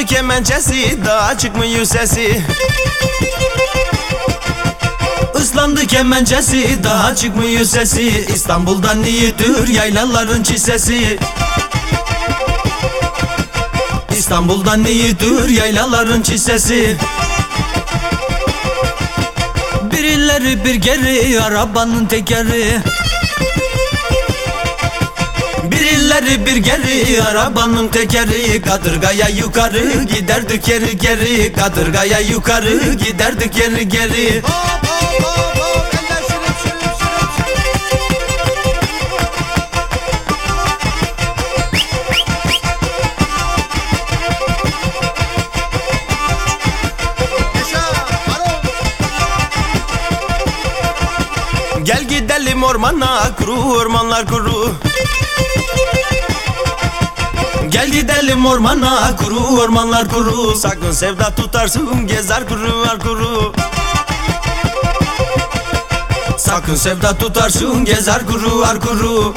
Islandı kemençesi daha çıkmıyor sesi. Islandı kemençesi daha çıkmıyor sesi. İstanbul'dan iyidir yaylaların çisesi. İstanbul'dan iyidir yaylaların çisesi. Bir ileri bir geri arabanın tekeri bir bir geri arabanın tekeri Kadırgaya yukarı giderdik geri geri Kadırgaya yukarı giderdik geri geri. Gel gidelim ormana kuru ormanlar kuru Gidelim ormana kuru ormanlar kuru. Sakın sevda tutarsın gezer kuru var kuru. Sakın sevda tutarsın gezer kuru var kuru.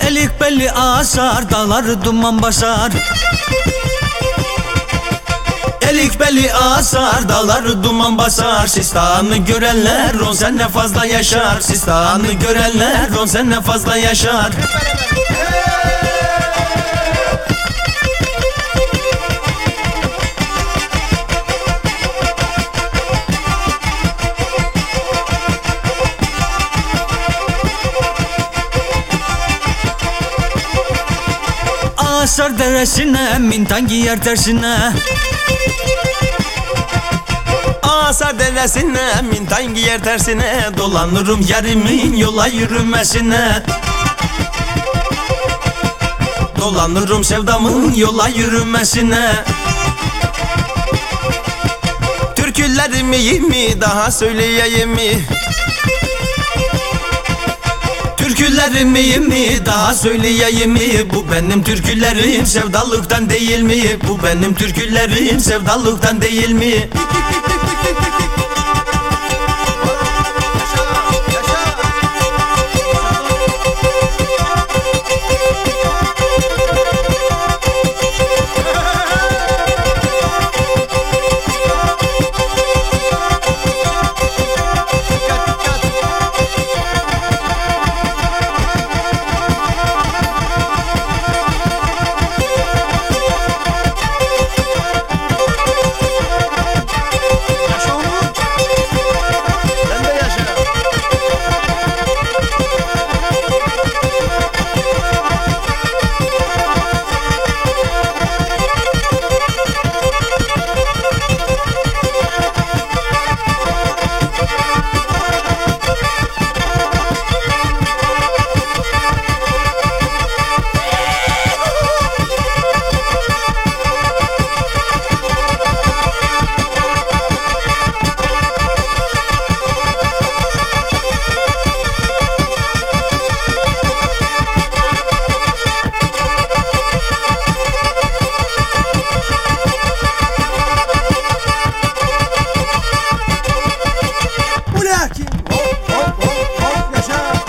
Elik belli asar dağları duman basar. Elik belli asar dağları duman basar. Sistanı görenler on sene fazla yaşar. Sistanı görenler on sene fazla yaşar Asar deresine mintan giyer tersine. Asar deresine mintan giyer tersine. Dolanırım yerimin yola yürümesine. Dolanırım sevdamın yola yürümesine. Türkülerimi mi daha söyleyeyim mi? Türkülerimi iyi mi daha söyleyeyim mi? Bu benim türkülerim sevdalıktan değil mi? Bu benim türkülerim sevdalıktan değil mi? oh, oh, oh, oh, yaşa.